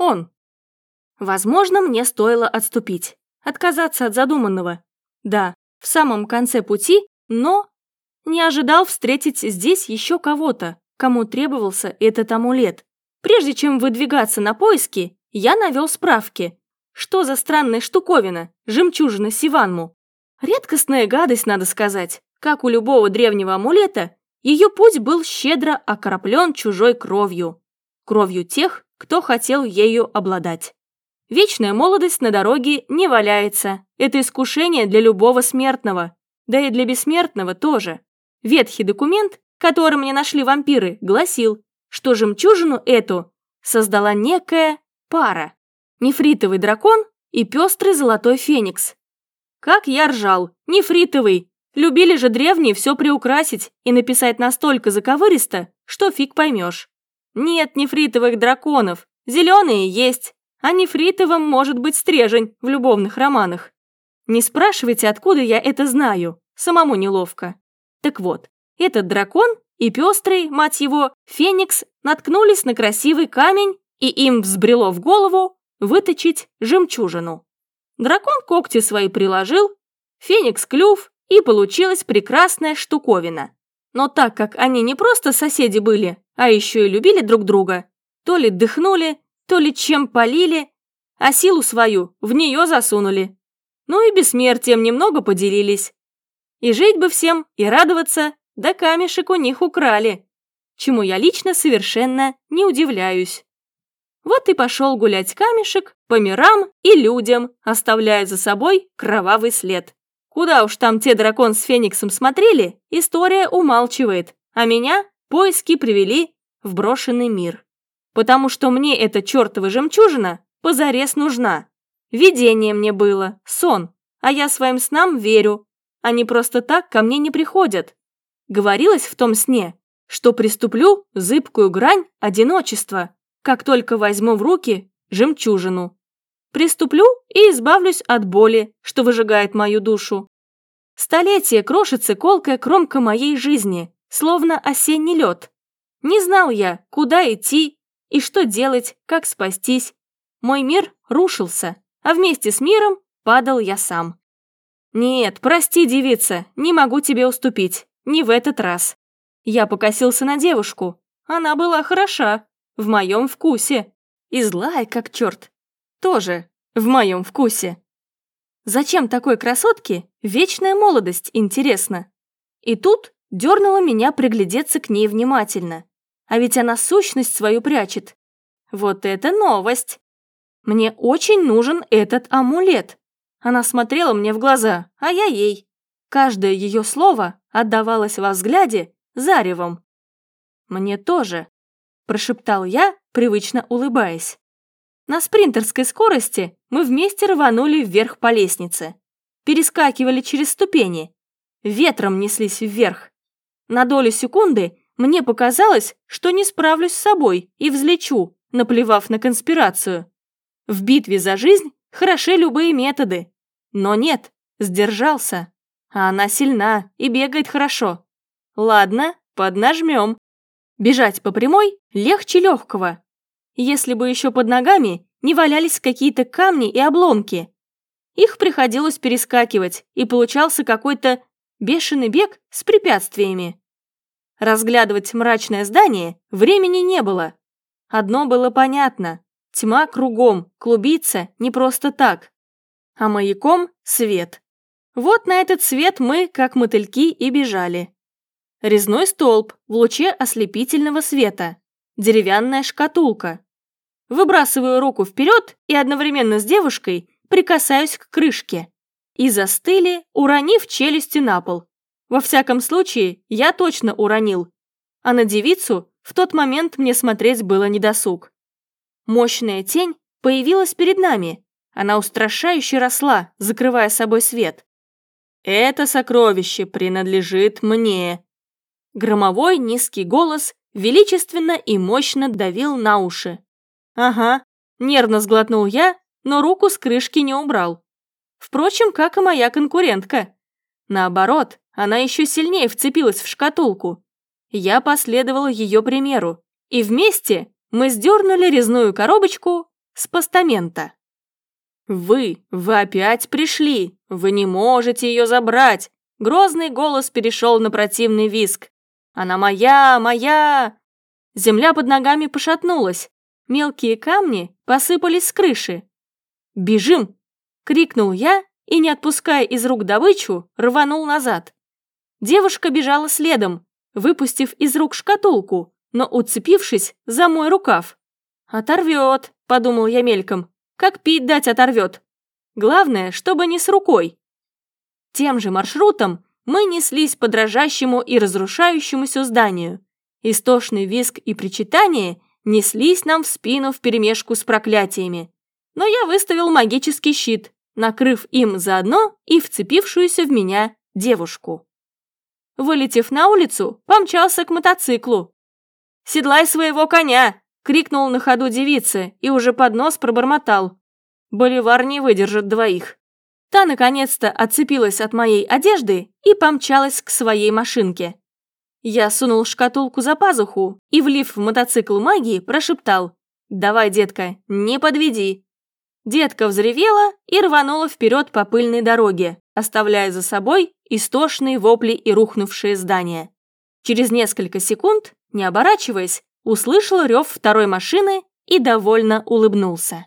Он. Возможно, мне стоило отступить, отказаться от задуманного. Да, в самом конце пути, но не ожидал встретить здесь еще кого-то, кому требовался этот амулет. Прежде чем выдвигаться на поиски, я навел справки. Что за странная штуковина, жемчужина Сиванму? Редкостная гадость, надо сказать. Как у любого древнего амулета, ее путь был щедро окроплен чужой кровью. Кровью тех, кто хотел ею обладать. Вечная молодость на дороге не валяется. Это искушение для любого смертного. Да и для бессмертного тоже. Ветхий документ, который мне нашли вампиры, гласил, что жемчужину эту создала некая пара. Нефритовый дракон и пестрый золотой феникс. Как я ржал, нефритовый. Любили же древние все приукрасить и написать настолько заковыристо, что фиг поймешь. Нет нефритовых драконов, зеленые есть, а нефритовым может быть стрежень в любовных романах. Не спрашивайте, откуда я это знаю, самому неловко. Так вот, этот дракон и пестрый, мать его, феникс наткнулись на красивый камень, и им взбрело в голову выточить жемчужину. Дракон когти свои приложил, феникс клюв, и получилась прекрасная штуковина. Но так как они не просто соседи были, а еще и любили друг друга, то ли дыхнули, то ли чем полили, а силу свою в нее засунули. Ну и бессмертием немного поделились. И жить бы всем, и радоваться, да камешек у них украли, чему я лично совершенно не удивляюсь. Вот и пошел гулять камешек по мирам и людям, оставляя за собой кровавый след. Куда уж там те дракон с Фениксом смотрели, история умалчивает, а меня поиски привели в брошенный мир потому что мне эта чертова жемчужина позарез нужна. Видение мне было, сон, а я своим снам верю. Они просто так ко мне не приходят. Говорилось в том сне, что приступлю зыбкую грань одиночества, как только возьму в руки жемчужину. Приступлю и избавлюсь от боли, что выжигает мою душу. Столетие крошится колкая кромка моей жизни, словно осенний лед. Не знал я, куда идти и что делать, как спастись? Мой мир рушился, а вместе с миром падал я сам. Нет, прости, девица, не могу тебе уступить. Не в этот раз. Я покосился на девушку. Она была хороша, в моем вкусе. И злая, как черт. Тоже в моем вкусе. Зачем такой красотке вечная молодость, интересно? И тут дернула меня приглядеться к ней внимательно. А ведь она сущность свою прячет. Вот это новость! Мне очень нужен этот амулет. Она смотрела мне в глаза, а я ей. Каждое ее слово отдавалось во взгляде заревом. «Мне тоже», – прошептал я, привычно улыбаясь. На спринтерской скорости мы вместе рванули вверх по лестнице. Перескакивали через ступени. Ветром неслись вверх. На долю секунды мне показалось, что не справлюсь с собой и взлечу, наплевав на конспирацию. В битве за жизнь хороши любые методы. Но нет, сдержался. А она сильна и бегает хорошо. Ладно, поднажмем. Бежать по прямой легче легкого. Если бы еще под ногами не валялись какие-то камни и обломки. Их приходилось перескакивать, и получался какой-то бешеный бег с препятствиями. Разглядывать мрачное здание времени не было. Одно было понятно. Тьма кругом, клубится не просто так. А маяком — свет. Вот на этот свет мы, как мотыльки, и бежали. Резной столб в луче ослепительного света. Деревянная шкатулка. Выбрасываю руку вперед и одновременно с девушкой прикасаюсь к крышке. И застыли, уронив челюсти на пол. Во всяком случае, я точно уронил. А на девицу в тот момент мне смотреть было недосуг. Мощная тень появилась перед нами. Она устрашающе росла, закрывая собой свет. «Это сокровище принадлежит мне». Громовой низкий голос величественно и мощно давил на уши. «Ага», нервно сглотнул я, но руку с крышки не убрал. Впрочем, как и моя конкурентка. Наоборот, она еще сильнее вцепилась в шкатулку. Я последовала ее примеру, и вместе мы сдернули резную коробочку с постамента. «Вы, вы опять пришли! Вы не можете ее забрать!» Грозный голос перешел на противный виск. «Она моя, моя!» Земля под ногами пошатнулась. Мелкие камни посыпались с крыши. «Бежим!» — крикнул я и, не отпуская из рук добычу, рванул назад. Девушка бежала следом, выпустив из рук шкатулку, но уцепившись за мой рукав. «Оторвет», — подумал я мельком, — «как пить дать оторвет. Главное, чтобы не с рукой». Тем же маршрутом мы неслись по дрожащему и разрушающемуся зданию. Истошный визг и причитание неслись нам в спину вперемешку с проклятиями. Но я выставил магический щит, накрыв им заодно и вцепившуюся в меня девушку. Вылетев на улицу, помчался к мотоциклу. «Седлай своего коня!» — крикнул на ходу девице и уже под нос пробормотал. «Боливар не выдержит двоих». Та наконец-то отцепилась от моей одежды и помчалась к своей машинке. Я сунул шкатулку за пазуху и, влив в мотоцикл магии, прошептал «Давай, детка, не подведи». Детка взревела и рванула вперед по пыльной дороге, оставляя за собой истошные вопли и рухнувшие здания. Через несколько секунд, не оборачиваясь, услышал рев второй машины и довольно улыбнулся.